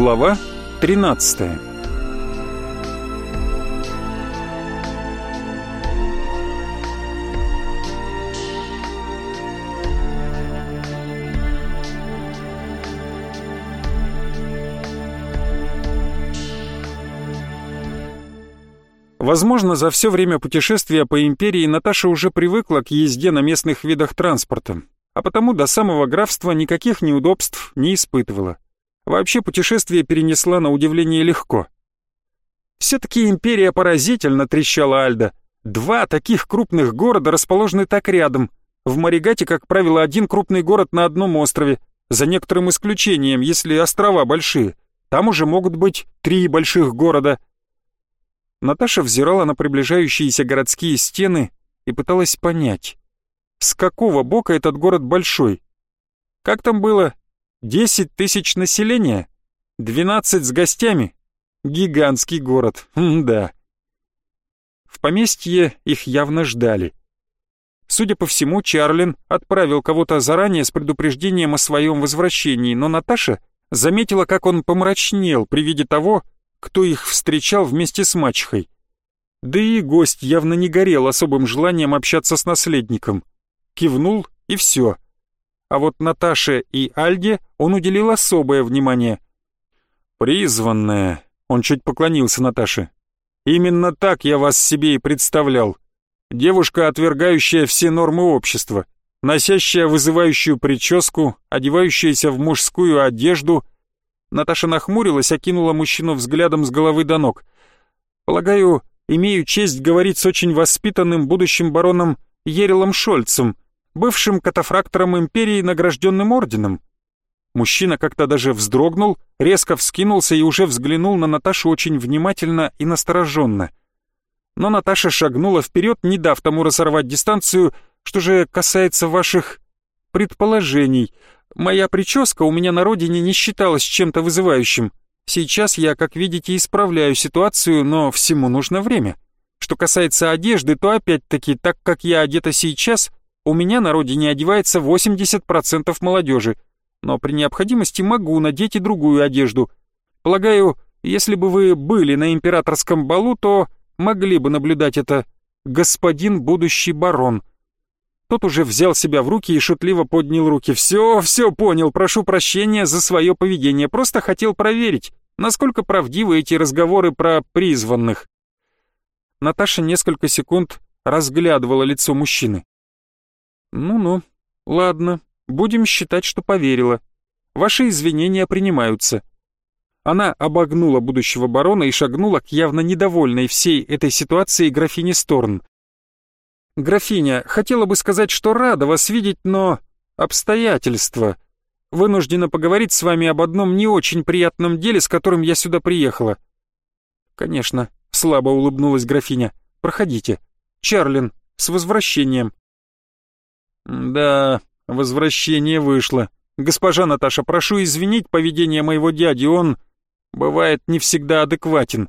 Глава 13 Возможно, за все время путешествия по империи Наташа уже привыкла к езде на местных видах транспорта, а потому до самого графства никаких неудобств не испытывала. Вообще путешествие перенесла на удивление легко. «Все-таки империя поразительно», — трещала Альда. «Два таких крупных города расположены так рядом. В Маригате, как правило, один крупный город на одном острове, за некоторым исключением, если острова большие. Там уже могут быть три больших города — Наташа взирала на приближающиеся городские стены и пыталась понять, с какого бока этот город большой. Как там было? Десять тысяч населения? Двенадцать с гостями? Гигантский город, М да. В поместье их явно ждали. Судя по всему, Чарлин отправил кого-то заранее с предупреждением о своем возвращении, но Наташа заметила, как он помрачнел при виде того, кто их встречал вместе с мачехой. Да и гость явно не горел особым желанием общаться с наследником. Кивнул и все. А вот Наташе и Альге он уделил особое внимание. «Призванная», — он чуть поклонился Наташе. «Именно так я вас себе и представлял. Девушка, отвергающая все нормы общества, носящая вызывающую прическу, одевающаяся в мужскую одежду — Наташа нахмурилась, окинула мужчину взглядом с головы до ног. «Полагаю, имею честь говорить с очень воспитанным будущим бароном Ерилом Шольцем, бывшим катафрактором империи, награжденным орденом». Мужчина как-то даже вздрогнул, резко вскинулся и уже взглянул на Наташу очень внимательно и настороженно. Но Наташа шагнула вперед, не дав тому разорвать дистанцию, что же касается ваших предположений — Моя прическа у меня на родине не считалась чем-то вызывающим. Сейчас я, как видите, исправляю ситуацию, но всему нужно время. Что касается одежды, то опять-таки, так как я одета сейчас, у меня на родине одевается 80% молодежи, но при необходимости могу надеть и другую одежду. Полагаю, если бы вы были на императорском балу, то могли бы наблюдать это господин будущий барон. Тот уже взял себя в руки и шутливо поднял руки. «Все, все понял, прошу прощения за свое поведение, просто хотел проверить, насколько правдивы эти разговоры про призванных». Наташа несколько секунд разглядывала лицо мужчины. «Ну-ну, ладно, будем считать, что поверила. Ваши извинения принимаются». Она обогнула будущего барона и шагнула к явно недовольной всей этой ситуации графине Сторн. «Графиня, хотела бы сказать, что рада вас видеть, но... обстоятельства. Вынуждена поговорить с вами об одном не очень приятном деле, с которым я сюда приехала». «Конечно», — слабо улыбнулась графиня. «Проходите. Чарлин, с возвращением». «Да, возвращение вышло. Госпожа Наташа, прошу извинить поведение моего дяди, он, бывает, не всегда адекватен».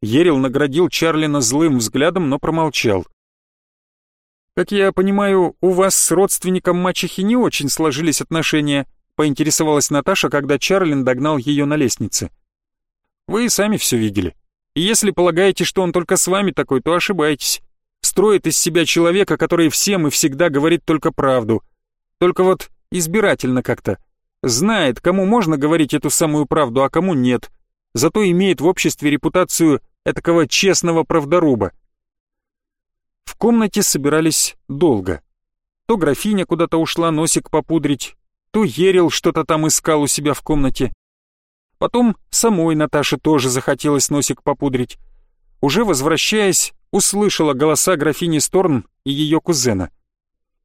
Ерил наградил Чарлина злым взглядом, но промолчал. «Как я понимаю, у вас с родственником мачехи не очень сложились отношения», поинтересовалась Наташа, когда Чарлин догнал ее на лестнице. «Вы сами все видели. И если полагаете, что он только с вами такой, то ошибаетесь. Строит из себя человека, который всем и всегда говорит только правду. Только вот избирательно как-то. Знает, кому можно говорить эту самую правду, а кому нет. Зато имеет в обществе репутацию этакого честного правдоруба. В комнате собирались долго. То графиня куда-то ушла носик попудрить, то Ерил что-то там искал у себя в комнате. Потом самой Наташе тоже захотелось носик попудрить. Уже возвращаясь, услышала голоса графини Сторн и ее кузена.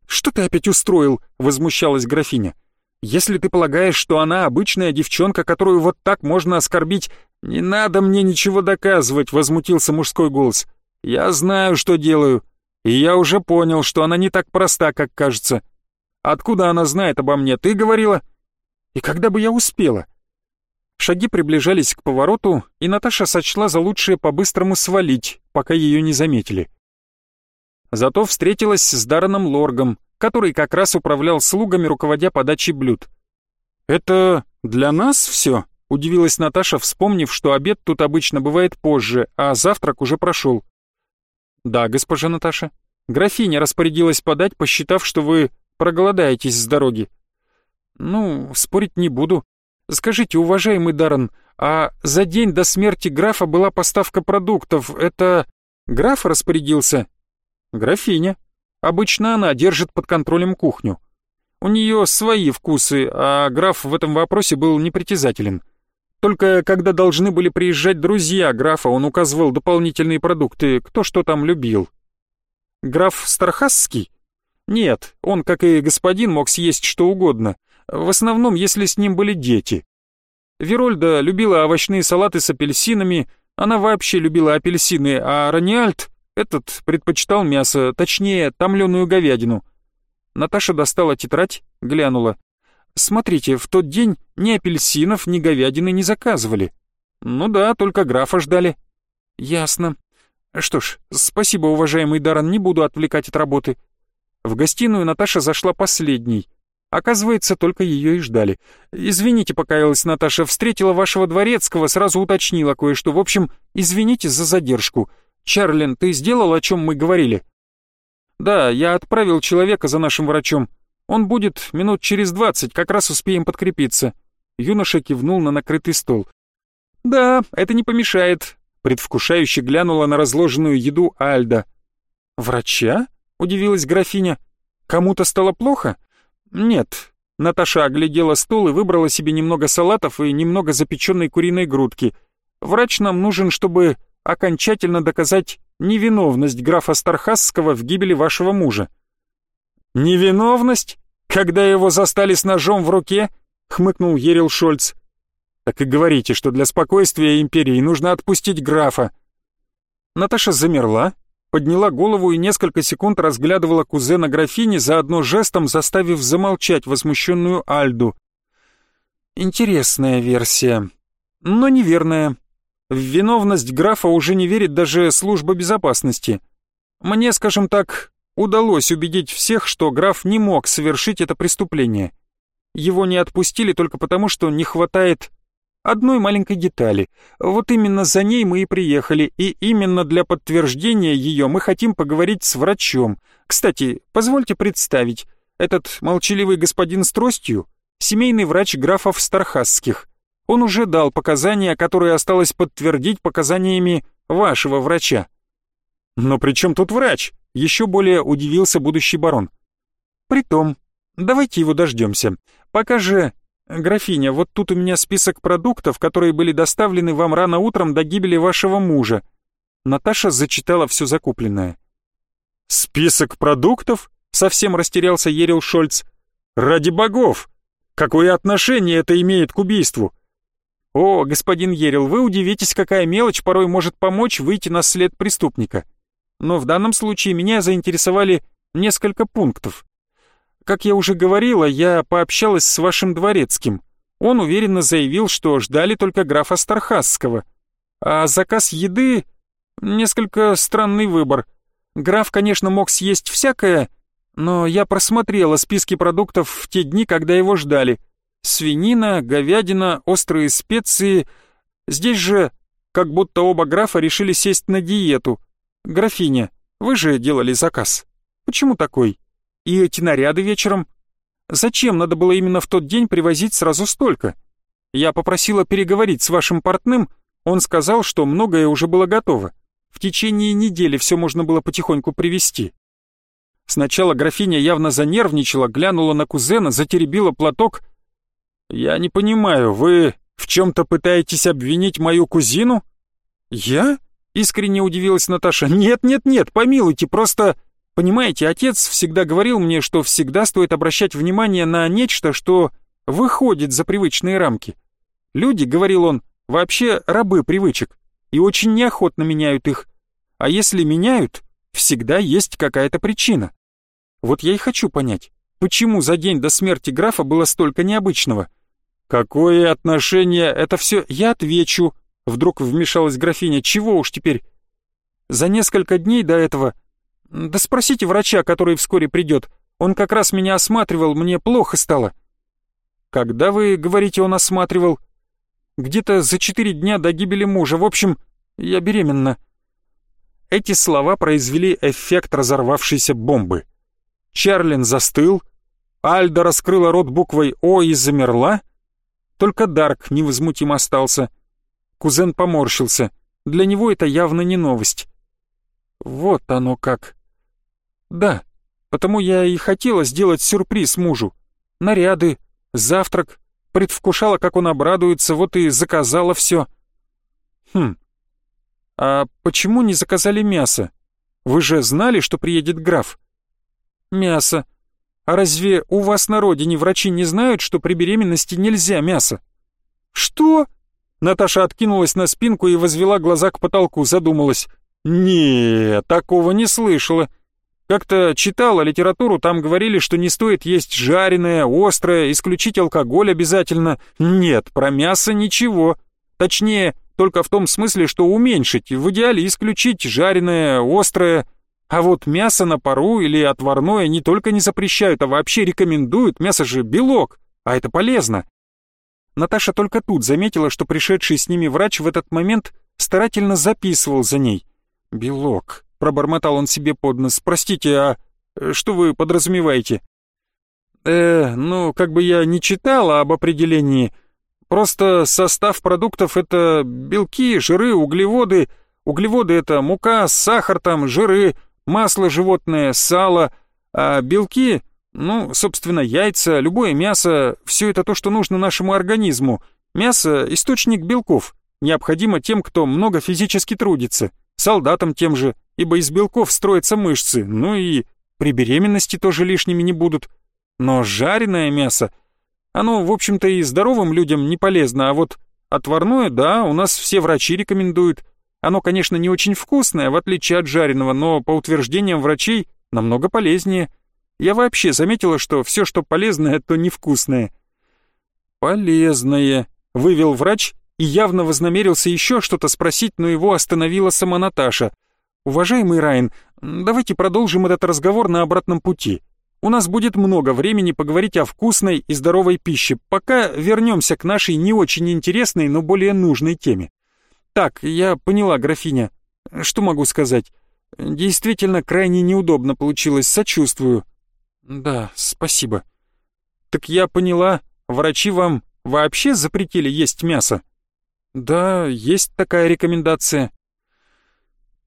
«Что ты опять устроил?» — возмущалась графиня. «Если ты полагаешь, что она обычная девчонка, которую вот так можно оскорбить...» «Не надо мне ничего доказывать», — возмутился мужской голос. «Я знаю, что делаю. И я уже понял, что она не так проста, как кажется. Откуда она знает обо мне, ты говорила? И когда бы я успела? Шаги приближались к повороту, и Наташа сочла за лучшее по-быстрому свалить, пока ее не заметили. Зато встретилась с Дарреном Лоргом, который как раз управлял слугами, руководя подачей блюд. «Это для нас все?» — Удивилась Наташа, вспомнив, что обед тут обычно бывает позже, а завтрак уже прошел. Да, госпожа Наташа. Графиня распорядилась подать, посчитав, что вы проголодаетесь с дороги. Ну, спорить не буду. Скажите, уважаемый Даррен, а за день до смерти графа была поставка продуктов. Это граф распорядился? Графиня. Обычно она держит под контролем кухню. У нее свои вкусы, а граф в этом вопросе был непритязателен. Только когда должны были приезжать друзья графа, он указывал дополнительные продукты, кто что там любил. Граф Стархасский? Нет, он, как и господин, мог съесть что угодно. В основном, если с ним были дети. Верольда любила овощные салаты с апельсинами, она вообще любила апельсины, а Раниальд, этот, предпочитал мясо, точнее, томленую говядину. Наташа достала тетрадь, глянула. «Смотрите, в тот день ни апельсинов, ни говядины не заказывали». «Ну да, только графа ждали». «Ясно. Что ж, спасибо, уважаемый Даран, не буду отвлекать от работы». В гостиную Наташа зашла последней. Оказывается, только ее и ждали. «Извините», — покаялась Наташа, — «встретила вашего дворецкого, сразу уточнила кое-что. В общем, извините за задержку. Чарлин, ты сделал, о чем мы говорили?» «Да, я отправил человека за нашим врачом. Он будет минут через двадцать, как раз успеем подкрепиться». Юноша кивнул на накрытый стол. «Да, это не помешает», — предвкушающе глянула на разложенную еду Альда. «Врача?» — удивилась графиня. «Кому-то стало плохо?» «Нет». Наташа оглядела стол и выбрала себе немного салатов и немного запеченной куриной грудки. «Врач нам нужен, чтобы окончательно доказать невиновность графа Стархасского в гибели вашего мужа». «Невиновность? Когда его застали с ножом в руке?» — хмыкнул Ерил Шольц. «Так и говорите, что для спокойствия империи нужно отпустить графа». Наташа замерла, подняла голову и несколько секунд разглядывала кузена графини, заодно жестом заставив замолчать возмущенную Альду. «Интересная версия, но неверная. В виновность графа уже не верит даже служба безопасности. Мне, скажем так, удалось убедить всех, что граф не мог совершить это преступление. Его не отпустили только потому, что не хватает одной маленькой детали. Вот именно за ней мы и приехали, и именно для подтверждения ее мы хотим поговорить с врачом. Кстати, позвольте представить, этот молчаливый господин с тростью — семейный врач графов Стархасских. Он уже дал показания, которые осталось подтвердить показаниями вашего врача. Но при чем тут врач? Еще более удивился будущий барон. Притом, давайте его дождемся. Пока же... Графиня, вот тут у меня список продуктов, которые были доставлены вам рано утром до гибели вашего мужа. Наташа зачитала все закупленное. «Список продуктов?» — совсем растерялся Ерил Шольц. «Ради богов! Какое отношение это имеет к убийству? «О, господин Ерил, вы удивитесь, какая мелочь порой может помочь выйти на след преступника. Но в данном случае меня заинтересовали несколько пунктов. Как я уже говорила, я пообщалась с вашим дворецким. Он уверенно заявил, что ждали только графа Стархасского. А заказ еды — несколько странный выбор. Граф, конечно, мог съесть всякое, но я просмотрела списки продуктов в те дни, когда его ждали — Свинина, говядина, острые специи. Здесь же как будто оба графа решили сесть на диету. Графиня, вы же делали заказ. Почему такой? И эти наряды вечером? Зачем надо было именно в тот день привозить сразу столько? Я попросила переговорить с вашим портным, он сказал, что многое уже было готово. В течение недели все можно было потихоньку привезти. Сначала графиня явно занервничала, глянула на кузена, затеребила платок, «Я не понимаю, вы в чем-то пытаетесь обвинить мою кузину?» «Я?» — искренне удивилась Наташа. «Нет, нет, нет, помилуйте, просто...» «Понимаете, отец всегда говорил мне, что всегда стоит обращать внимание на нечто, что выходит за привычные рамки. Люди, — говорил он, — вообще рабы привычек и очень неохотно меняют их. А если меняют, всегда есть какая-то причина. Вот я и хочу понять, почему за день до смерти графа было столько необычного?» «Какое отношение это все?» «Я отвечу», — вдруг вмешалась графиня. «Чего уж теперь?» «За несколько дней до этого...» «Да спросите врача, который вскоре придет. Он как раз меня осматривал, мне плохо стало». «Когда вы, говорите, он осматривал?» Где-то за четыре дня до гибели мужа. В общем, я беременна». Эти слова произвели эффект разорвавшейся бомбы. Чарлин застыл, Альда раскрыла рот буквой «О» и замерла. Только Дарк невозмутим остался. Кузен поморщился. Для него это явно не новость. Вот оно как. Да, потому я и хотела сделать сюрприз мужу. Наряды, завтрак, предвкушала, как он обрадуется, вот и заказала все. Хм, а почему не заказали мясо? Вы же знали, что приедет граф? Мясо. А разве у вас на родине врачи не знают, что при беременности нельзя мясо? Что? Наташа откинулась на спинку и возвела глаза к потолку, задумалась. «Не, такого не слышала. Как-то читала литературу, там говорили, что не стоит есть жареное, острое, исключить алкоголь обязательно. Нет, про мясо ничего. Точнее, только в том смысле, что уменьшить, в идеале исключить жареное, острое. А вот мясо на пару или отварное не только не запрещают, а вообще рекомендуют, мясо же белок, а это полезно. Наташа только тут заметила, что пришедший с ними врач в этот момент старательно записывал за ней. «Белок», — пробормотал он себе под нос, — «простите, а э, что вы подразумеваете?» «Э, ну, как бы я не читала об определении. Просто состав продуктов — это белки, жиры, углеводы. Углеводы — это мука, сахар там, жиры, масло животное, сало. А белки, ну, собственно, яйца, любое мясо — все это то, что нужно нашему организму. Мясо — источник белков, необходимо тем, кто много физически трудится солдатам тем же, ибо из белков строятся мышцы, ну и при беременности тоже лишними не будут. Но жареное мясо, оно, в общем-то, и здоровым людям не полезно, а вот отварное, да, у нас все врачи рекомендуют. Оно, конечно, не очень вкусное, в отличие от жареного, но по утверждениям врачей намного полезнее. Я вообще заметила, что все, что полезное, то невкусное. «Полезное», — вывел врач и явно вознамерился еще что-то спросить, но его остановила сама Наташа. «Уважаемый Райан, давайте продолжим этот разговор на обратном пути. У нас будет много времени поговорить о вкусной и здоровой пище, пока вернемся к нашей не очень интересной, но более нужной теме. Так, я поняла, графиня. Что могу сказать? Действительно, крайне неудобно получилось, сочувствую. Да, спасибо. Так я поняла, врачи вам вообще запретили есть мясо? Да, есть такая рекомендация.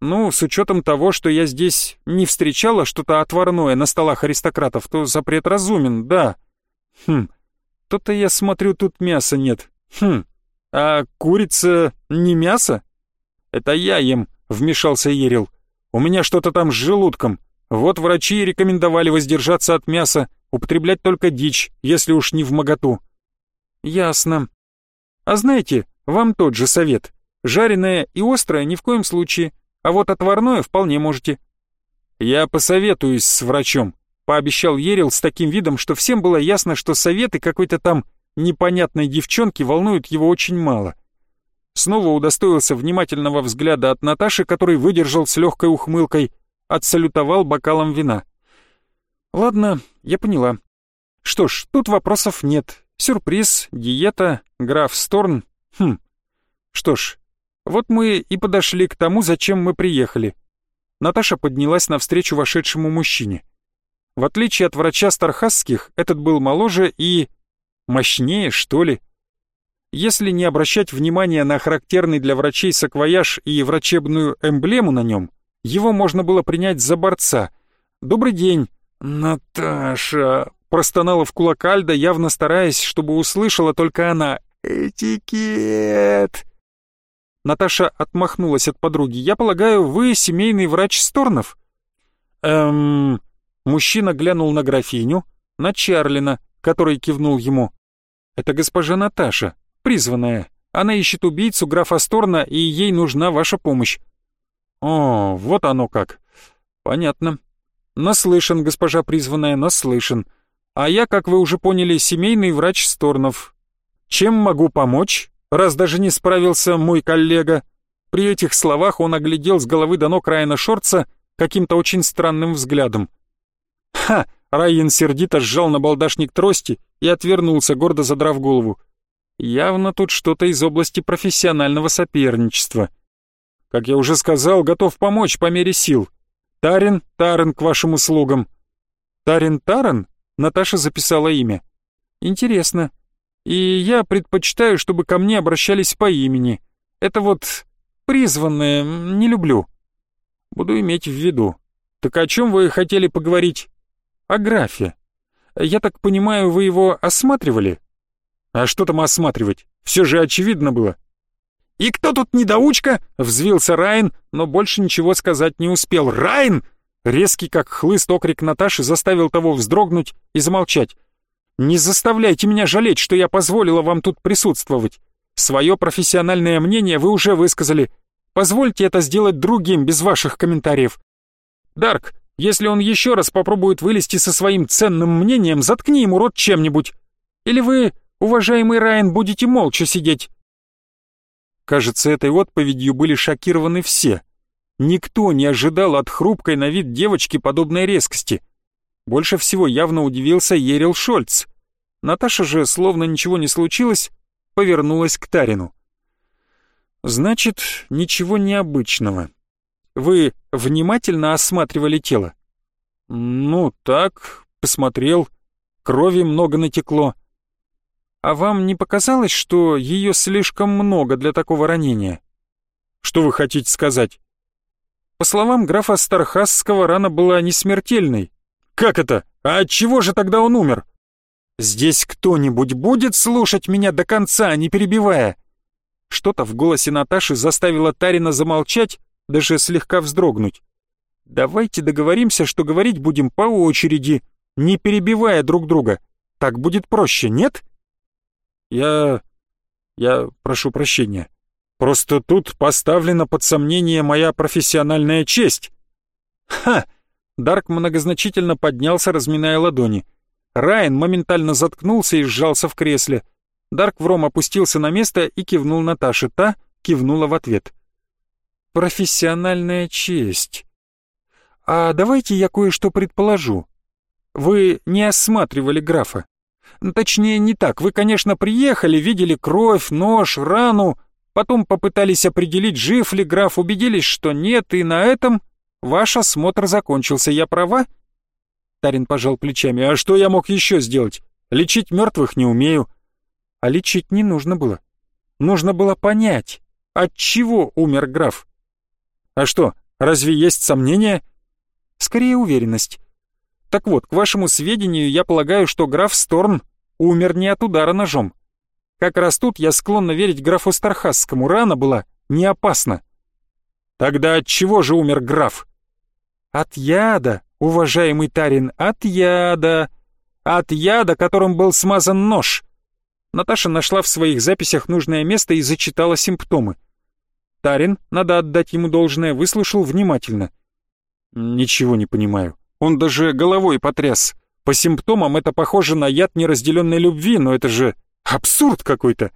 Ну, с учетом того, что я здесь не встречала что-то отварное на столах аристократов, то запрет разумен, да. Хм, то-то я смотрю, тут мяса нет. Хм, а курица не мясо? Это я ем, вмешался Ерил. У меня что-то там с желудком. Вот врачи рекомендовали воздержаться от мяса, употреблять только дичь, если уж не в моготу. Ясно. А знаете, вам тот же совет. Жареное и острое ни в коем случае, а вот отварное вполне можете. Я посоветуюсь с врачом, пообещал Ерил с таким видом, что всем было ясно, что советы какой-то там непонятной девчонки волнуют его очень мало. Снова удостоился внимательного взгляда от Наташи, который выдержал с легкой ухмылкой, отсалютовал бокалом вина. «Ладно, я поняла. Что ж, тут вопросов нет. Сюрприз, диета, граф Сторн Хм, что ж, вот мы и подошли к тому, зачем мы приехали. Наташа поднялась навстречу вошедшему мужчине. В отличие от врача Стархасских, этот был моложе и... мощнее, что ли. Если не обращать внимания на характерный для врачей саквояж и врачебную эмблему на нем, его можно было принять за борца. «Добрый день!» «Наташа!» простонала в кулак Альда, явно стараясь, чтобы услышала только она. «Этикет!» Наташа отмахнулась от подруги. «Я полагаю, вы семейный врач Сторнов?» «Эм...» Мужчина глянул на графиню, на Чарлина, который кивнул ему. «Это госпожа Наташа, призванная. Она ищет убийцу графа Сторна, и ей нужна ваша помощь». «О, вот оно как. Понятно. Наслышан, госпожа призванная, наслышан. А я, как вы уже поняли, семейный врач Сторнов, чем могу помочь, раз даже не справился мой коллега?» При этих словах он оглядел с головы до ног Райана Шорца каким-то очень странным взглядом. «Ха!» — Райан сердито сжал на балдашник трости и отвернулся, гордо задрав голову. Явно тут что-то из области профессионального соперничества. Как я уже сказал, готов помочь по мере сил. Тарин, Тарен к вашим услугам. Тарин Таран? Наташа записала имя. Интересно. И я предпочитаю, чтобы ко мне обращались по имени. Это вот призванное не люблю. Буду иметь в виду. Так о чем вы хотели поговорить? О графе. Я так понимаю, вы его осматривали? А что там осматривать? Все же очевидно было. «И кто тут недоучка?» — взвился Райн, но больше ничего сказать не успел. «Райн!» Резкий, как хлыст, окрик Наташи заставил того вздрогнуть и замолчать. «Не заставляйте меня жалеть, что я позволила вам тут присутствовать. Свое профессиональное мнение вы уже высказали. Позвольте это сделать другим, без ваших комментариев. Дарк, если он еще раз попробует вылезти со своим ценным мнением, заткни ему рот чем-нибудь. Или вы, уважаемый Райан, будете молча сидеть?» Кажется, этой отповедью были шокированы все. Никто не ожидал от хрупкой на вид девочки подобной резкости. Больше всего явно удивился Ерил Шольц. Наташа же, словно ничего не случилось, повернулась к Тарину. «Значит, ничего необычного. Вы внимательно осматривали тело?» «Ну, так, посмотрел. Крови много натекло. А вам не показалось, что ее слишком много для такого ранения?» «Что вы хотите сказать?» По словам графа Стархасского, рана была не смертельной. «Как это? А от чего же тогда он умер?» «Здесь кто-нибудь будет слушать меня до конца, не перебивая?» Что-то в голосе Наташи заставило Тарина замолчать, даже слегка вздрогнуть. «Давайте договоримся, что говорить будем по очереди, не перебивая друг друга. Так будет проще, нет?» «Я... я прошу прощения. Просто тут поставлена под сомнение моя профессиональная честь». «Ха!» Дарк многозначительно поднялся, разминая ладони. Райан моментально заткнулся и сжался в кресле. Дарк Вром опустился на место и кивнул Наташе. Та кивнула в ответ. «Профессиональная честь. А давайте я кое-что предположу. Вы не осматривали графа. Точнее, не так. Вы, конечно, приехали, видели кровь, нож, рану, потом попытались определить, жив ли граф, убедились, что нет, и на этом ваш осмотр закончился. Я права?» Тарин пожал плечами. «А что я мог еще сделать? Лечить мертвых не умею». А лечить не нужно было. Нужно было понять, от чего умер граф. А что, разве есть сомнения? Скорее уверенность. Так вот, к вашему сведению, я полагаю, что граф Сторн умер не от удара ножом. Как раз тут я склонна верить графу Стархасскому, рана была не опасна. Тогда от чего же умер граф? От яда, уважаемый Тарин, от яда. От яда, которым был смазан нож. Наташа нашла в своих записях нужное место и зачитала симптомы. Тарин, надо отдать ему должное, выслушал внимательно. «Ничего не понимаю. Он даже головой потряс. По симптомам это похоже на яд неразделенной любви, но это же абсурд какой-то».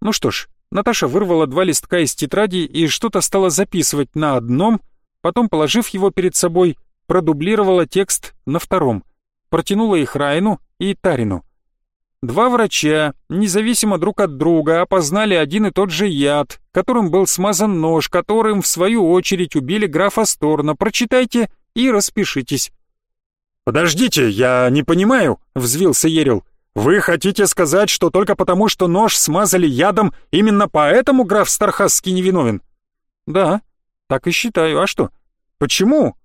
Ну что ж, Наташа вырвала два листка из тетради и что-то стала записывать на одном, потом, положив его перед собой, продублировала текст на втором, протянула их Райну и Тарину. Два врача, независимо друг от друга, опознали один и тот же яд, которым был смазан нож, которым, в свою очередь, убили графа Сторна. Прочитайте и распишитесь». «Подождите, я не понимаю», — взвился Ерил. «Вы хотите сказать, что только потому, что нож смазали ядом, именно поэтому граф Стархасский невиновен?» «Да, так и считаю. А что? Почему?»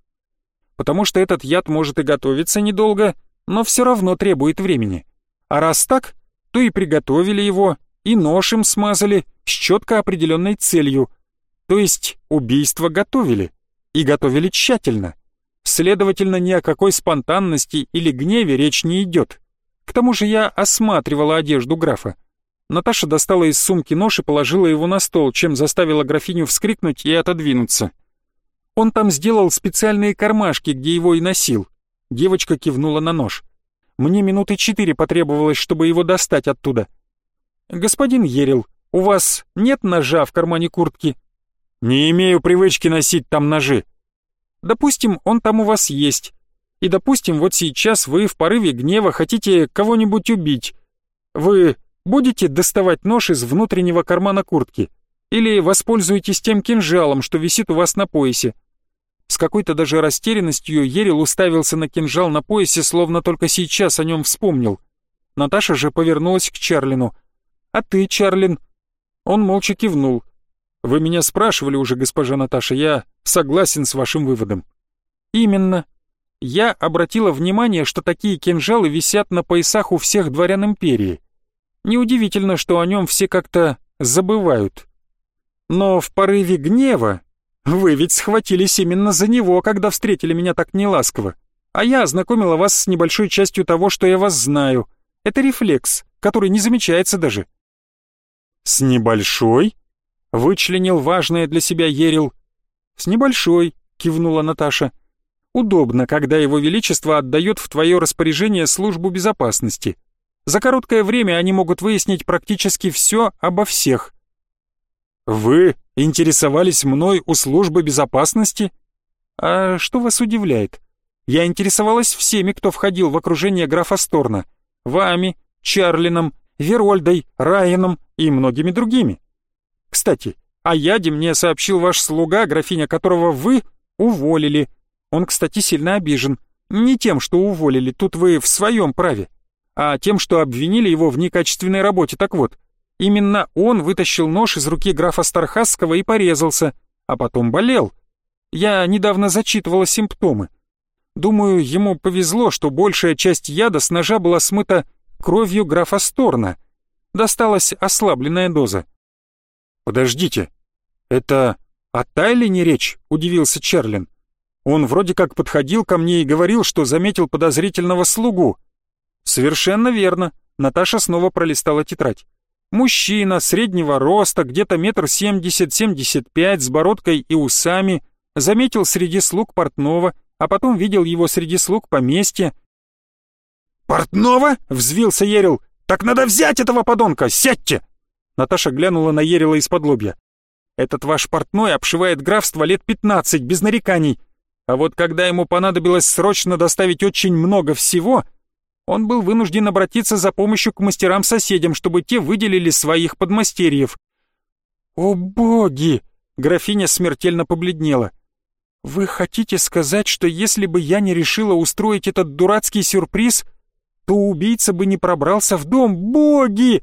«Потому что этот яд может и готовиться недолго, но все равно требует времени. А раз так, то и приготовили его, и нож им смазали с четко определенной целью. То есть убийство готовили, и готовили тщательно. Следовательно, ни о какой спонтанности или гневе речь не идет. К тому же я осматривала одежду графа. Наташа достала из сумки нож и положила его на стол, чем заставила графиню вскрикнуть и отодвинуться. Он там сделал специальные кармашки, где его и носил. Девочка кивнула на нож. Мне минуты четыре потребовалось, чтобы его достать оттуда. Господин Ерил, у вас нет ножа в кармане куртки? Не имею привычки носить там ножи. Допустим, он там у вас есть. И допустим, вот сейчас вы в порыве гнева хотите кого-нибудь убить. Вы Будете доставать нож из внутреннего кармана куртки? Или воспользуетесь тем кинжалом, что висит у вас на поясе?» С какой-то даже растерянностью Ерил уставился на кинжал на поясе, словно только сейчас о нем вспомнил. Наташа же повернулась к Чарлину. «А ты, Чарлин?» Он молча кивнул. «Вы меня спрашивали уже, госпожа Наташа, я согласен с вашим выводом». «Именно. Я обратила внимание, что такие кинжалы висят на поясах у всех дворян Империи. Неудивительно, что о нем все как-то забывают. Но в порыве гнева вы ведь схватились именно за него, когда встретили меня так неласково. А я ознакомила вас с небольшой частью того, что я вас знаю. Это рефлекс, который не замечается даже». «С небольшой?» — вычленил важное для себя Ерил. «С небольшой», — кивнула Наташа. «Удобно, когда его величество отдает в твое распоряжение службу безопасности. За короткое время они могут выяснить практически все обо всех». «Вы интересовались мной у службы безопасности?» «А что вас удивляет? Я интересовалась всеми, кто входил в окружение графа Сторна. Вами, Чарлином, Верольдой, Райаном и многими другими. Кстати, о яде мне сообщил ваш слуга, графиня которого вы уволили. Он, кстати, сильно обижен. Не тем, что уволили, тут вы в своем праве, а тем, что обвинили его в некачественной работе. Так вот, именно он вытащил нож из руки графа Стархасского и порезался, а потом болел. Я недавно зачитывала симптомы. Думаю, ему повезло, что большая часть яда с ножа была смыта кровью графа Сторна. Досталась ослабленная доза. «Подождите, это о Тайлине речь?» — удивился Чарлин. «Он вроде как подходил ко мне и говорил, что заметил подозрительного слугу». «Совершенно верно», — Наташа снова пролистала тетрадь. «Мужчина, среднего роста, где-то метр семьдесят-семьдесят пять, с бородкой и усами, заметил среди слуг портного, а потом видел его среди слуг поместья, «Портного?» — взвился Ерил. «Так надо взять этого подонка! Сядьте!» Наташа глянула на Ерила из-под лобья. «Этот ваш портной обшивает графство лет пятнадцать, без нареканий. А вот когда ему понадобилось срочно доставить очень много всего, он был вынужден обратиться за помощью к мастерам-соседям, чтобы те выделили своих подмастерьев». «О боги!» — графиня смертельно побледнела. «Вы хотите сказать, что если бы я не решила устроить этот дурацкий сюрприз, то убийца бы не пробрался в дом. Боги!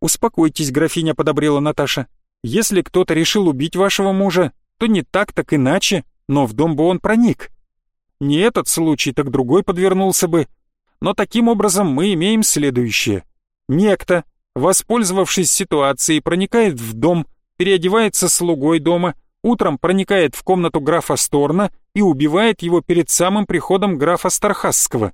Успокойтесь, графиня подобрела Наташа. Если кто-то решил убить вашего мужа, то не так, так иначе, но в дом бы он проник. Не этот случай, так другой подвернулся бы. Но таким образом мы имеем следующее. Некто, воспользовавшись ситуацией, проникает в дом, переодевается слугой дома, утром проникает в комнату графа Сторна и убивает его перед самым приходом графа Стархасского.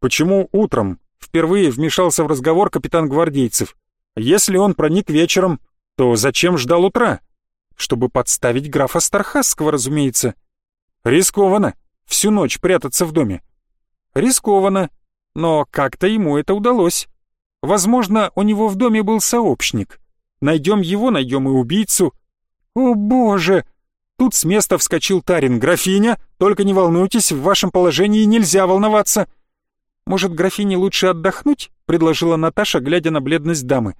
Почему утром впервые вмешался в разговор капитан гвардейцев? Если он проник вечером, то зачем ждал утра? Чтобы подставить графа Стархасского, разумеется. Рискованно всю ночь прятаться в доме. Рискованно, но как-то ему это удалось. Возможно, у него в доме был сообщник. Найдем его, найдем и убийцу. О боже! Тут с места вскочил Тарин. «Графиня, только не волнуйтесь, в вашем положении нельзя волноваться. «Может, графине лучше отдохнуть?» — предложила Наташа, глядя на бледность дамы.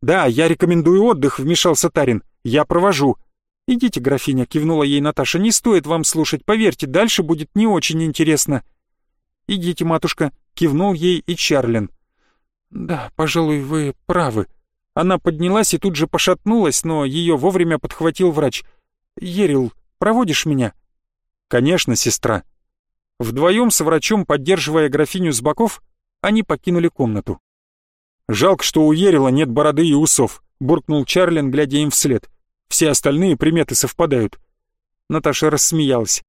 «Да, я рекомендую отдых», — вмешался Тарин. «Я провожу». «Идите, графиня», — кивнула ей Наташа, — «не стоит вам слушать, поверьте, дальше будет не очень интересно». «Идите, матушка», — кивнул ей и Чарлин. «Да, пожалуй, вы правы». Она поднялась и тут же пошатнулась, но ее вовремя подхватил врач. «Ерил, проводишь меня?» «Конечно, сестра», Вдвоем с врачом, поддерживая графиню с боков, они покинули комнату. «Жалко, что у Ерила нет бороды и усов», — буркнул Чарлин, глядя им вслед. «Все остальные приметы совпадают». Наташа рассмеялась.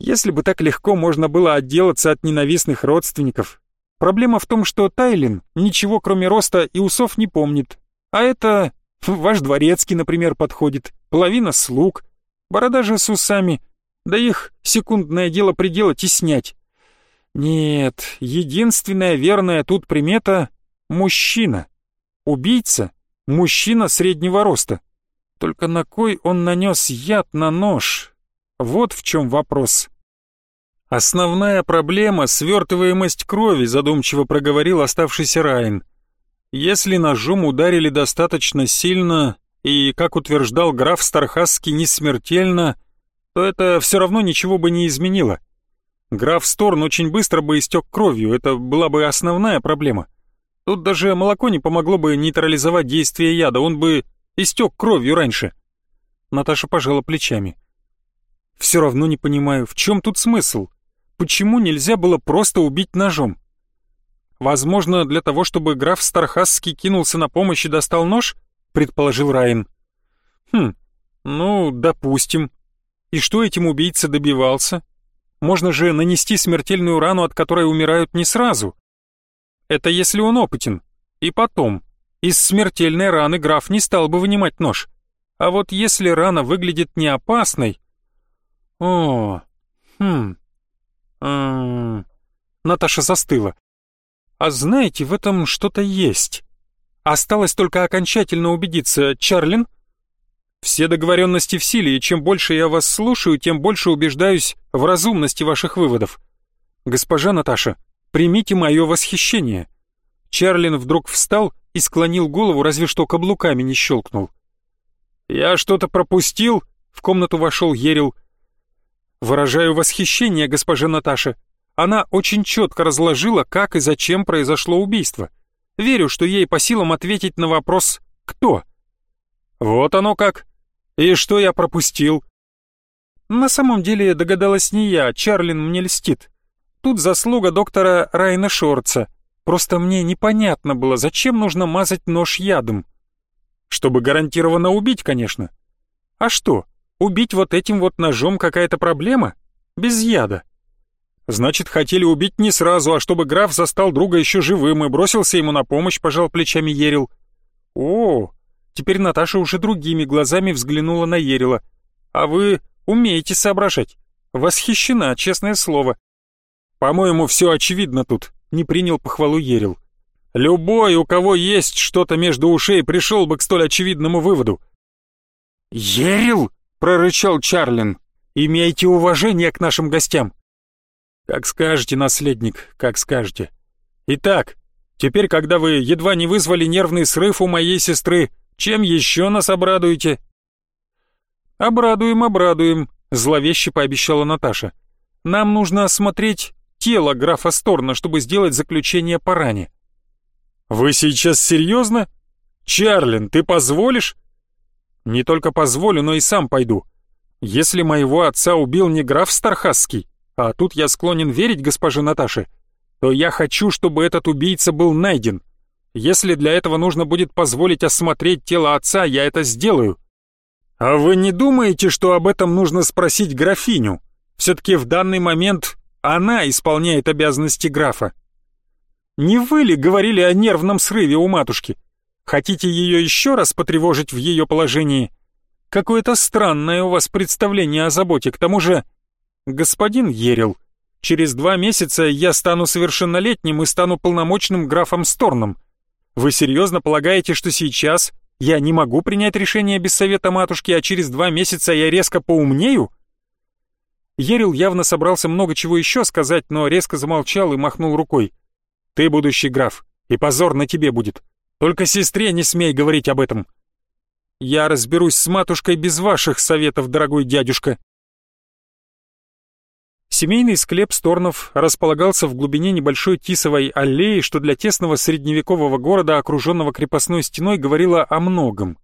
«Если бы так легко можно было отделаться от ненавистных родственников. Проблема в том, что Тайлин ничего кроме роста и усов не помнит. А это ваш дворецкий, например, подходит, половина слуг, борода же с усами, да их секундное дело приделать и снять. Нет, единственная верная тут примета — мужчина. Убийца — мужчина среднего роста. Только на кой он нанес яд на нож? Вот в чем вопрос. «Основная проблема — свертываемость крови», — задумчиво проговорил оставшийся Райн. Если ножом ударили достаточно сильно, и, как утверждал граф Стархасский, не смертельно, то это все равно ничего бы не изменило. Граф Сторн очень быстро бы истек кровью, это была бы основная проблема. Тут даже молоко не помогло бы нейтрализовать действие яда, он бы истек кровью раньше. Наташа пожала плечами. Все равно не понимаю, в чем тут смысл? Почему нельзя было просто убить ножом? Возможно, для того, чтобы граф Стархасский кинулся на помощь и достал нож, предположил Райан. Хм, ну, допустим. И что этим убийца добивался? Можно же нанести смертельную рану, от которой умирают не сразу. Это если он опытен. И потом, из смертельной раны граф не стал бы вынимать нож. А вот если рана выглядит не опасной... О, хм... М -м Наташа застыла. А знаете, в этом что-то есть. Осталось только окончательно убедиться, Чарлин все договоренности в силе, и чем больше я вас слушаю, тем больше убеждаюсь в разумности ваших выводов. Госпожа Наташа, примите мое восхищение». Чарлин вдруг встал и склонил голову, разве что каблуками не щелкнул. «Я что-то пропустил?» — в комнату вошел Ерил. «Выражаю восхищение, госпожа Наташа. Она очень четко разложила, как и зачем произошло убийство. Верю, что ей по силам ответить на вопрос «Кто?». «Вот оно как! И что я пропустил?» «На самом деле догадалась не я, Чарлин мне льстит. Тут заслуга доктора Райна Шорца. Просто мне непонятно было, зачем нужно мазать нож ядом. Чтобы гарантированно убить, конечно. А что, убить вот этим вот ножом какая-то проблема? Без яда. Значит, хотели убить не сразу, а чтобы граф застал друга еще живым и бросился ему на помощь, пожал плечами Ерил. О, Теперь Наташа уже другими глазами взглянула на Ерила. «А вы умеете соображать. Восхищена, честное слово». «По-моему, все очевидно тут», — не принял похвалу Ерил. «Любой, у кого есть что-то между ушей, пришел бы к столь очевидному выводу». «Ерил!» — прорычал Чарлин. «Имейте уважение к нашим гостям». «Как скажете, наследник, как скажете. Итак, теперь, когда вы едва не вызвали нервный срыв у моей сестры, чем еще нас обрадуете?» «Обрадуем, обрадуем», — зловеще пообещала Наташа. «Нам нужно осмотреть тело графа Сторна, чтобы сделать заключение по ране». «Вы сейчас серьезно? Чарлин, ты позволишь?» «Не только позволю, но и сам пойду. Если моего отца убил не граф Стархасский, а тут я склонен верить госпоже Наташе, то я хочу, чтобы этот убийца был найден. Если для этого нужно будет позволить осмотреть тело отца, я это сделаю. А вы не думаете, что об этом нужно спросить графиню? Все-таки в данный момент она исполняет обязанности графа. Не вы ли говорили о нервном срыве у матушки? Хотите ее еще раз потревожить в ее положении? Какое-то странное у вас представление о заботе, к тому же... Господин Ерил, через два месяца я стану совершеннолетним и стану полномочным графом Сторном. Вы серьезно полагаете, что сейчас я не могу принять решение без совета матушки, а через два месяца я резко поумнею?» Ерил явно собрался много чего еще сказать, но резко замолчал и махнул рукой. «Ты будущий граф, и позор на тебе будет. Только сестре не смей говорить об этом». «Я разберусь с матушкой без ваших советов, дорогой дядюшка», Семейный склеп Сторнов располагался в глубине небольшой тисовой аллеи, что для тесного средневекового города, окруженного крепостной стеной, говорило о многом.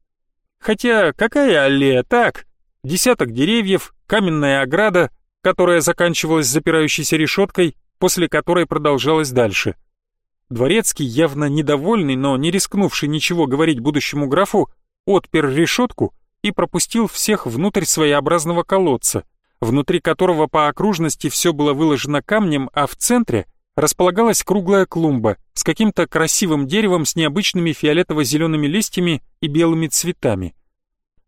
Хотя какая аллея, так? Десяток деревьев, каменная ограда, которая заканчивалась запирающейся решеткой, после которой продолжалась дальше. Дворецкий, явно недовольный, но не рискнувший ничего говорить будущему графу, отпер решетку и пропустил всех внутрь своеобразного колодца — внутри которого по окружности все было выложено камнем, а в центре располагалась круглая клумба с каким-то красивым деревом с необычными фиолетово-зелеными листьями и белыми цветами.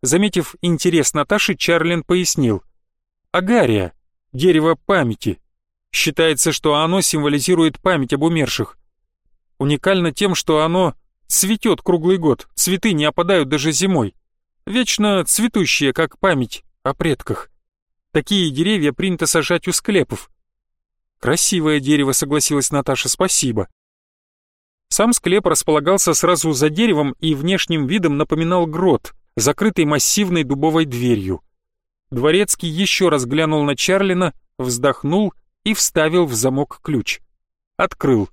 Заметив интерес Наташи, Чарлин пояснил. «Агария, дерево памяти. Считается, что оно символизирует память об умерших. Уникально тем, что оно цветет круглый год, цветы не опадают даже зимой. Вечно цветущие, как память о предках. Такие деревья принято сажать у склепов. Красивое дерево, согласилась Наташа, спасибо. Сам склеп располагался сразу за деревом и внешним видом напоминал грот, закрытый массивной дубовой дверью. Дворецкий еще раз глянул на Чарлина, вздохнул и вставил в замок ключ. Открыл.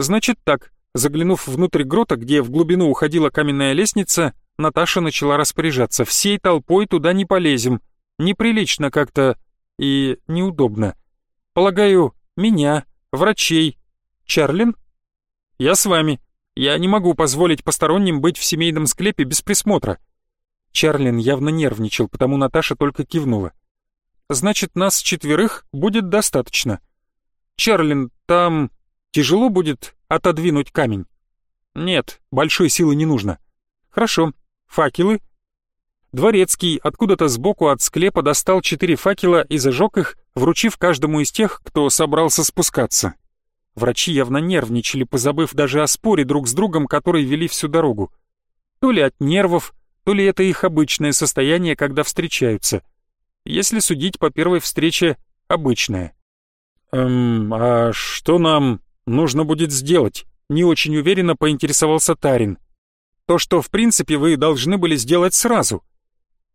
Значит так, заглянув внутрь грота, где в глубину уходила каменная лестница, Наташа начала распоряжаться. Всей толпой туда не полезем. Неприлично как-то и неудобно. Полагаю, меня, врачей. Чарлин? Я с вами. Я не могу позволить посторонним быть в семейном склепе без присмотра. Чарлин явно нервничал, потому Наташа только кивнула. Значит, нас четверых будет достаточно. Чарлин, там тяжело будет отодвинуть камень? Нет, большой силы не нужно. Хорошо. Факелы? Дворецкий откуда-то сбоку от склепа достал четыре факела и зажег их, вручив каждому из тех, кто собрался спускаться. Врачи явно нервничали, позабыв даже о споре друг с другом, который вели всю дорогу. То ли от нервов, то ли это их обычное состояние, когда встречаются. Если судить по первой встрече, обычное. «Эм, а что нам нужно будет сделать?» Не очень уверенно поинтересовался Тарин. «То, что в принципе вы должны были сделать сразу».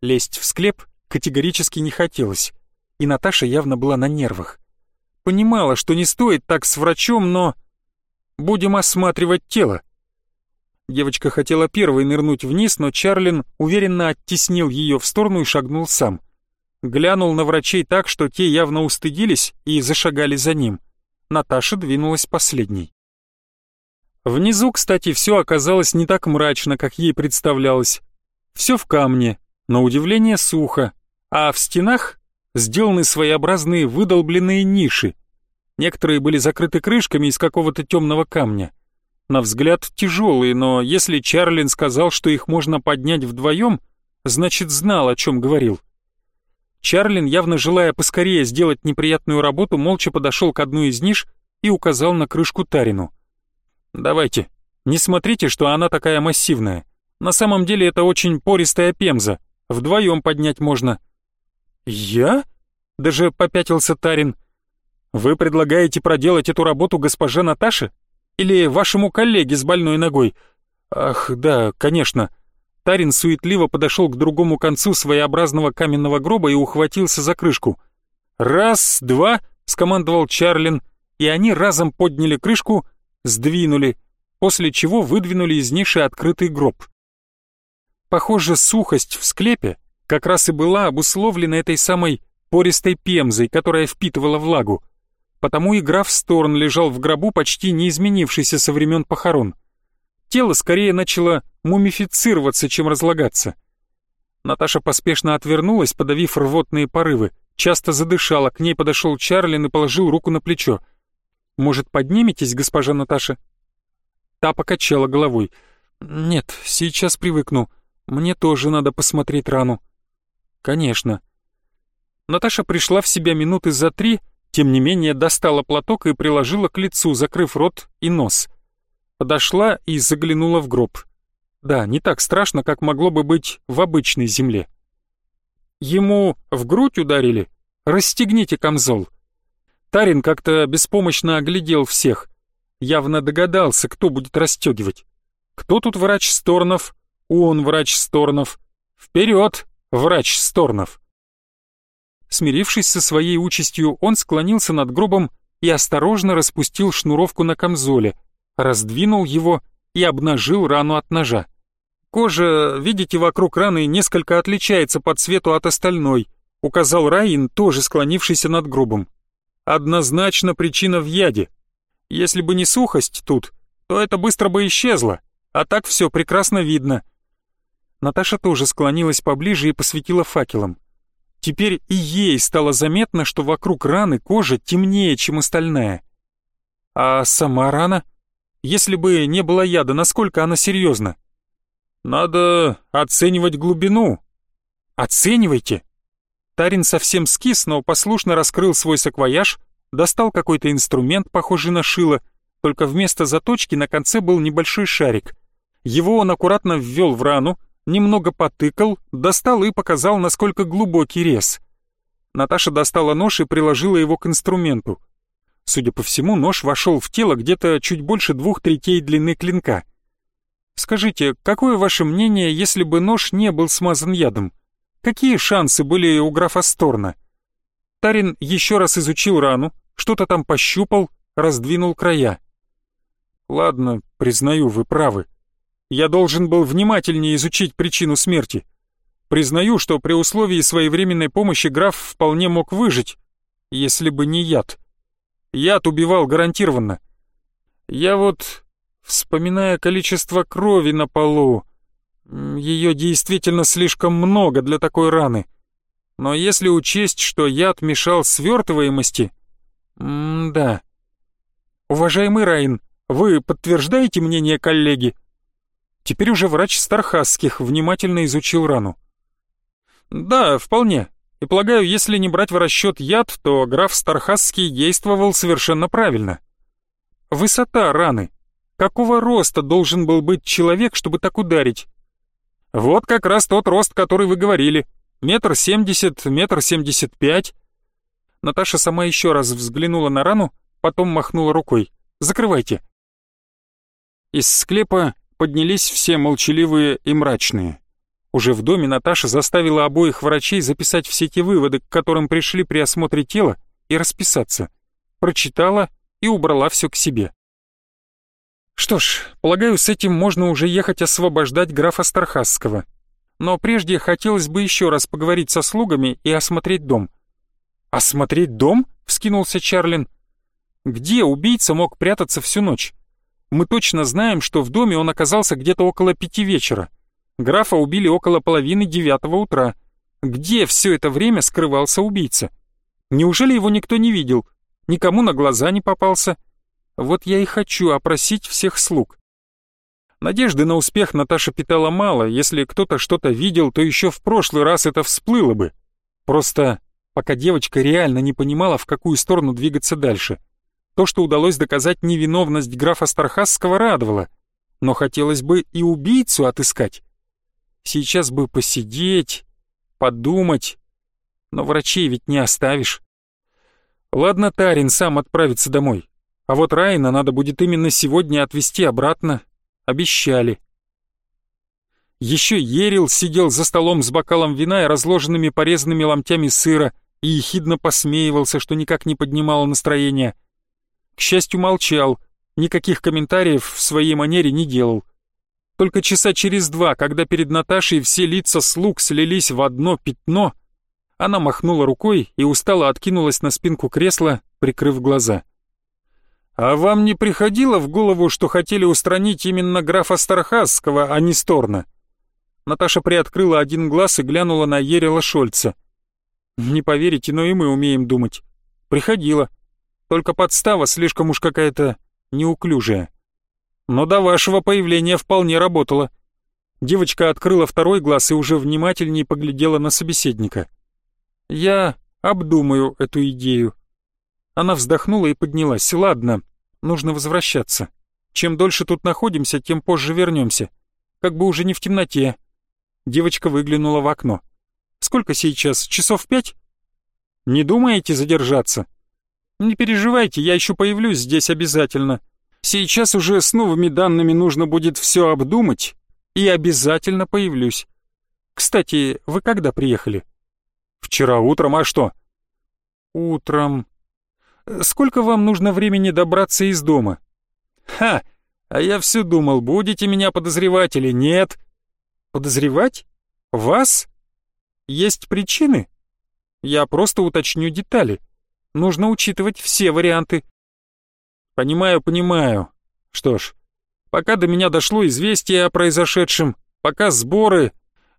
Лезть в склеп категорически не хотелось, и Наташа явно была на нервах. Понимала, что не стоит так с врачом, но... Будем осматривать тело. Девочка хотела первой нырнуть вниз, но Чарлин уверенно оттеснил ее в сторону и шагнул сам. Глянул на врачей так, что те явно устыдились и зашагали за ним. Наташа двинулась последней. Внизу, кстати, все оказалось не так мрачно, как ей представлялось. Все в камне, на удивление сухо, а в стенах сделаны своеобразные выдолбленные ниши. Некоторые были закрыты крышками из какого-то темного камня. На взгляд тяжелые, но если Чарлин сказал, что их можно поднять вдвоем, значит знал, о чем говорил. Чарлин, явно желая поскорее сделать неприятную работу, молча подошел к одной из ниш и указал на крышку Тарину. «Давайте, не смотрите, что она такая массивная. На самом деле это очень пористая пемза, вдвоем поднять можно». «Я?» — даже попятился Тарин. «Вы предлагаете проделать эту работу госпоже Наташе?» Или вашему коллеге с больной ногой? Ах, да, конечно. Тарин суетливо подошел к другому концу своеобразного каменного гроба и ухватился за крышку. «Раз, два!» — скомандовал Чарлин, и они разом подняли крышку, сдвинули, после чего выдвинули из ниши открытый гроб. Похоже, сухость в склепе как раз и была обусловлена этой самой пористой пемзой, которая впитывала влагу потому и граф Сторн лежал в гробу, почти не изменившийся со времен похорон. Тело скорее начало мумифицироваться, чем разлагаться. Наташа поспешно отвернулась, подавив рвотные порывы, часто задышала, к ней подошел Чарлин и положил руку на плечо. «Может, подниметесь, госпожа Наташа?» Та покачала головой. «Нет, сейчас привыкну. Мне тоже надо посмотреть рану». «Конечно». Наташа пришла в себя минуты за три, тем не менее достала платок и приложила к лицу, закрыв рот и нос. Подошла и заглянула в гроб. Да, не так страшно, как могло бы быть в обычной земле. Ему в грудь ударили? Расстегните камзол. Тарин как-то беспомощно оглядел всех. Явно догадался, кто будет расстегивать. Кто тут врач Сторнов? Он врач Сторнов. Вперед, врач Сторнов. Смирившись со своей участью, он склонился над гробом и осторожно распустил шнуровку на камзоле, раздвинул его и обнажил рану от ножа. «Кожа, видите, вокруг раны несколько отличается по цвету от остальной», указал Раин, тоже склонившийся над гробом. «Однозначно причина в яде. Если бы не сухость тут, то это быстро бы исчезло, а так все прекрасно видно». Наташа тоже склонилась поближе и посветила факелом. Теперь и ей стало заметно, что вокруг раны кожа темнее, чем остальная. А сама рана? Если бы не было яда, насколько она серьезна? Надо оценивать глубину. Оценивайте. Тарин совсем скис, но послушно раскрыл свой саквояж, достал какой-то инструмент, похожий на шило, только вместо заточки на конце был небольшой шарик. Его он аккуратно ввел в рану, немного потыкал, достал и показал, насколько глубокий рез. Наташа достала нож и приложила его к инструменту. Судя по всему, нож вошел в тело где-то чуть больше двух третей длины клинка. Скажите, какое ваше мнение, если бы нож не был смазан ядом? Какие шансы были у графа Сторна? Тарин еще раз изучил рану, что-то там пощупал, раздвинул края. Ладно, признаю, вы правы. Я должен был внимательнее изучить причину смерти. Признаю, что при условии своевременной помощи граф вполне мог выжить, если бы не яд. Яд убивал гарантированно. Я вот, вспоминая количество крови на полу, ее действительно слишком много для такой раны. Но если учесть, что яд мешал свертываемости... М-да. Уважаемый Райн, вы подтверждаете мнение коллеги? Теперь уже врач Стархасских внимательно изучил рану. Да, вполне. И полагаю, если не брать в расчет яд, то граф Стархасский действовал совершенно правильно. Высота раны. Какого роста должен был быть человек, чтобы так ударить? Вот как раз тот рост, который вы говорили. Метр семьдесят, метр семьдесят пять. Наташа сама еще раз взглянула на рану, потом махнула рукой. «Закрывайте». Из склепа поднялись все молчаливые и мрачные. Уже в доме Наташа заставила обоих врачей записать все те выводы, к которым пришли при осмотре тела, и расписаться. Прочитала и убрала все к себе. Что ж, полагаю, с этим можно уже ехать освобождать графа Стархасского. Но прежде хотелось бы еще раз поговорить со слугами и осмотреть дом. «Осмотреть дом?» — вскинулся Чарлин. «Где убийца мог прятаться всю ночь? Мы точно знаем, что в доме он оказался где-то около пяти вечера. Графа убили около половины девятого утра. Где все это время скрывался убийца? Неужели его никто не видел? Никому на глаза не попался? Вот я и хочу опросить всех слуг. Надежды на успех Наташа питала мало, если кто-то что-то видел, то еще в прошлый раз это всплыло бы. Просто пока девочка реально не понимала, в какую сторону двигаться дальше. То, что удалось доказать невиновность графа Стархасского, радовало. Но хотелось бы и убийцу отыскать. Сейчас бы посидеть, подумать. Но врачей ведь не оставишь. Ладно, Тарин сам отправится домой. А вот Райна надо будет именно сегодня отвезти обратно. Обещали. Еще Ерил сидел за столом с бокалом вина и разложенными порезанными ломтями сыра и ехидно посмеивался, что никак не поднимало настроение. К счастью, молчал, никаких комментариев в своей манере не делал. Только часа через два, когда перед Наташей все лица слуг слились в одно пятно, она махнула рукой и устало откинулась на спинку кресла, прикрыв глаза. «А вам не приходило в голову, что хотели устранить именно графа Стархасского, а не Сторна?» Наташа приоткрыла один глаз и глянула на Ерила Шольца. «Не поверите, но и мы умеем думать. Приходило. Только подстава слишком уж какая-то неуклюжая» но до вашего появления вполне работала». Девочка открыла второй глаз и уже внимательнее поглядела на собеседника. «Я обдумаю эту идею». Она вздохнула и поднялась. «Ладно, нужно возвращаться. Чем дольше тут находимся, тем позже вернемся. Как бы уже не в темноте». Девочка выглянула в окно. «Сколько сейчас? Часов пять?» «Не думаете задержаться?» «Не переживайте, я еще появлюсь здесь обязательно. Сейчас уже с новыми данными нужно будет все обдумать, и обязательно появлюсь. Кстати, вы когда приехали? Вчера утром, а что? Утром. Сколько вам нужно времени добраться из дома? Ха, а я все думал, будете меня подозревать или нет. Подозревать? Вас? Есть причины? Я просто уточню детали. Нужно учитывать все варианты. Понимаю, понимаю. Что ж, пока до меня дошло известие о произошедшем, пока сборы,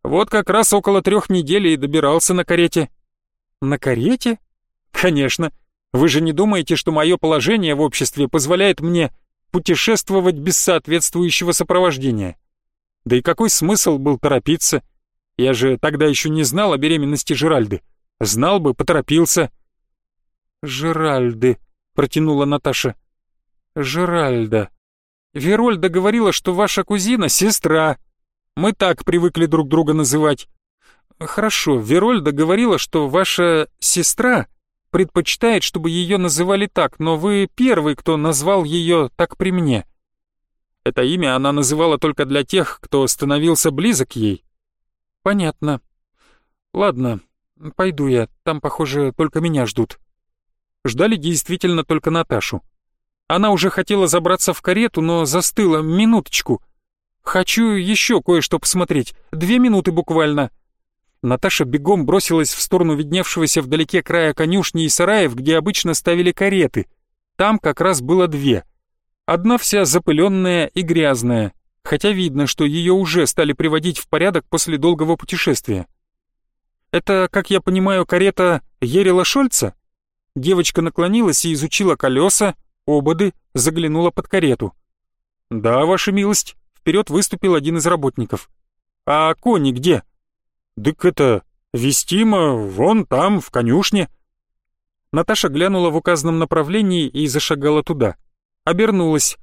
вот как раз около трех недель и добирался на карете. На карете? Конечно. Вы же не думаете, что мое положение в обществе позволяет мне путешествовать без соответствующего сопровождения? Да и какой смысл был торопиться? Я же тогда еще не знал о беременности Жеральды. Знал бы, поторопился. «Жеральды», — протянула Наташа. Жеральда. Верольда говорила, что ваша кузина — сестра. Мы так привыкли друг друга называть. Хорошо, Верольда говорила, что ваша сестра предпочитает, чтобы ее называли так, но вы первый, кто назвал ее так при мне. Это имя она называла только для тех, кто становился близок ей. Понятно. Ладно, пойду я, там, похоже, только меня ждут. Ждали действительно только Наташу. Она уже хотела забраться в карету, но застыла. Минуточку. Хочу еще кое-что посмотреть. Две минуты буквально. Наташа бегом бросилась в сторону видневшегося вдалеке края конюшни и сараев, где обычно ставили кареты. Там как раз было две. Одна вся запыленная и грязная, хотя видно, что ее уже стали приводить в порядок после долгого путешествия. Это, как я понимаю, карета Ерила Шольца? Девочка наклонилась и изучила колеса, ободы, заглянула под карету. «Да, ваша милость», — вперед выступил один из работников. «А кони где?» «Дык это, вестимо, вон там, в конюшне». Наташа глянула в указанном направлении и зашагала туда. Обернулась.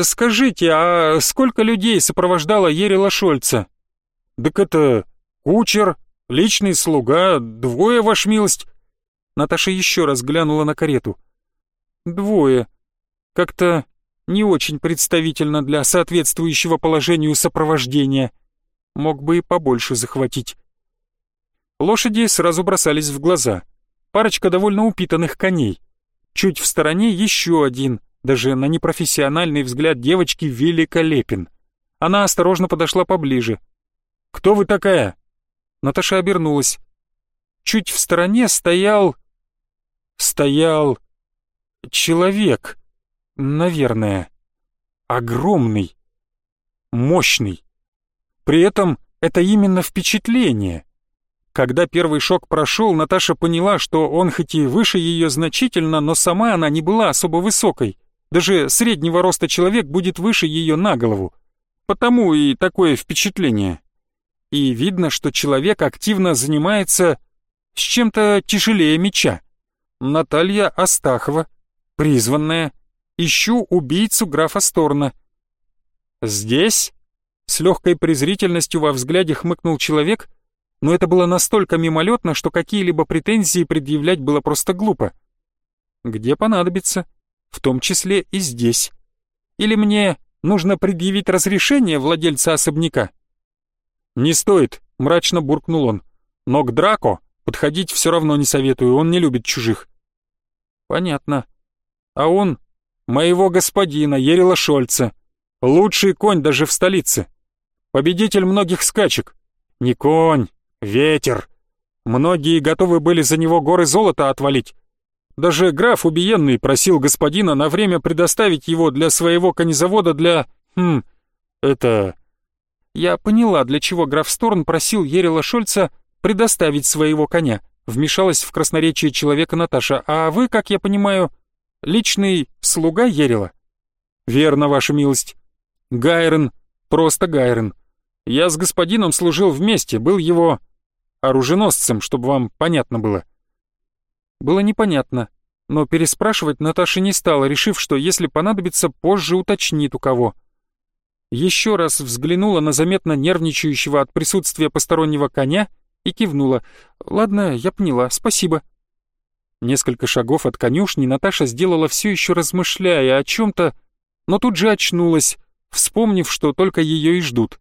«Скажите, а сколько людей сопровождало Ерила Шольца?» «Дык это кучер, личный слуга, двое, ваш милость». Наташа еще раз глянула на карету. «Двое. Как-то не очень представительно для соответствующего положению сопровождения. Мог бы и побольше захватить». Лошади сразу бросались в глаза. Парочка довольно упитанных коней. Чуть в стороне еще один, даже на непрофессиональный взгляд девочки великолепен. Она осторожно подошла поближе. «Кто вы такая?» Наташа обернулась. Чуть в стороне стоял... Стоял... Человек. Наверное. Огромный. Мощный. При этом это именно впечатление. Когда первый шок прошел, Наташа поняла, что он хоть и выше ее значительно, но сама она не была особо высокой. Даже среднего роста человек будет выше ее на голову. Потому и такое впечатление. И видно, что человек активно занимается с чем-то тяжелее меча. Наталья Астахова, призванная. Ищу убийцу графа Сторна. Здесь? С легкой презрительностью во взгляде хмыкнул человек, но это было настолько мимолетно, что какие-либо претензии предъявлять было просто глупо. Где понадобится, в том числе и здесь. Или мне нужно предъявить разрешение владельца особняка? Не стоит, мрачно буркнул он. Но к Драко подходить все равно не советую, он не любит чужих. Понятно. А он моего господина Ерила Шольца, лучший конь даже в столице. Победитель многих скачек. Не конь, Ветер. Многие готовы были за него горы золота отвалить. Даже граф убиенный просил господина на время предоставить его для своего конезавода для... Хм... Это... Я поняла, для чего граф Сторн просил Ерила Шольца предоставить своего коня. Вмешалась в красноречие человека Наташа. А вы, как я понимаю, личный слуга Ерила? Верно, ваша милость. Гайрон, просто Гайрон. Я с господином служил вместе, был его оруженосцем, чтобы вам понятно было». Было непонятно, но переспрашивать Наташа не стала, решив, что если понадобится, позже уточнит у кого. Еще раз взглянула на заметно нервничающего от присутствия постороннего коня и кивнула. «Ладно, я поняла, спасибо». Несколько шагов от конюшни Наташа сделала все еще размышляя о чем-то, но тут же очнулась, вспомнив, что только ее и ждут.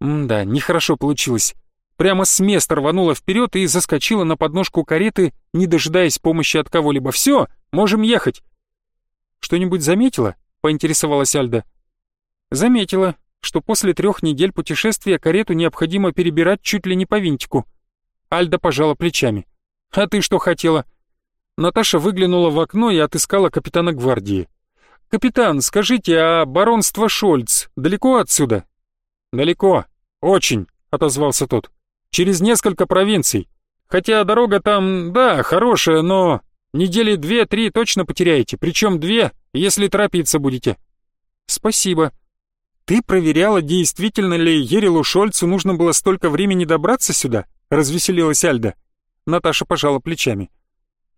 М да, нехорошо получилось прямо с места рванула вперед и заскочила на подножку кареты, не дожидаясь помощи от кого-либо. «Все, можем ехать!» «Что-нибудь заметила?» — поинтересовалась Альда. «Заметила, что после трех недель путешествия карету необходимо перебирать чуть ли не по винтику». Альда пожала плечами. «А ты что хотела?» Наташа выглянула в окно и отыскала капитана гвардии. «Капитан, скажите, а баронство Шольц далеко отсюда?» «Далеко. Очень», — отозвался тот через несколько провинций. Хотя дорога там, да, хорошая, но недели две-три точно потеряете, причем две, если торопиться будете. Спасибо. Ты проверяла, действительно ли Ерилу Шольцу нужно было столько времени добраться сюда? Развеселилась Альда. Наташа пожала плечами.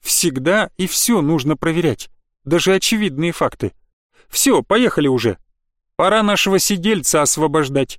Всегда и все нужно проверять, даже очевидные факты. Все, поехали уже. Пора нашего сидельца освобождать.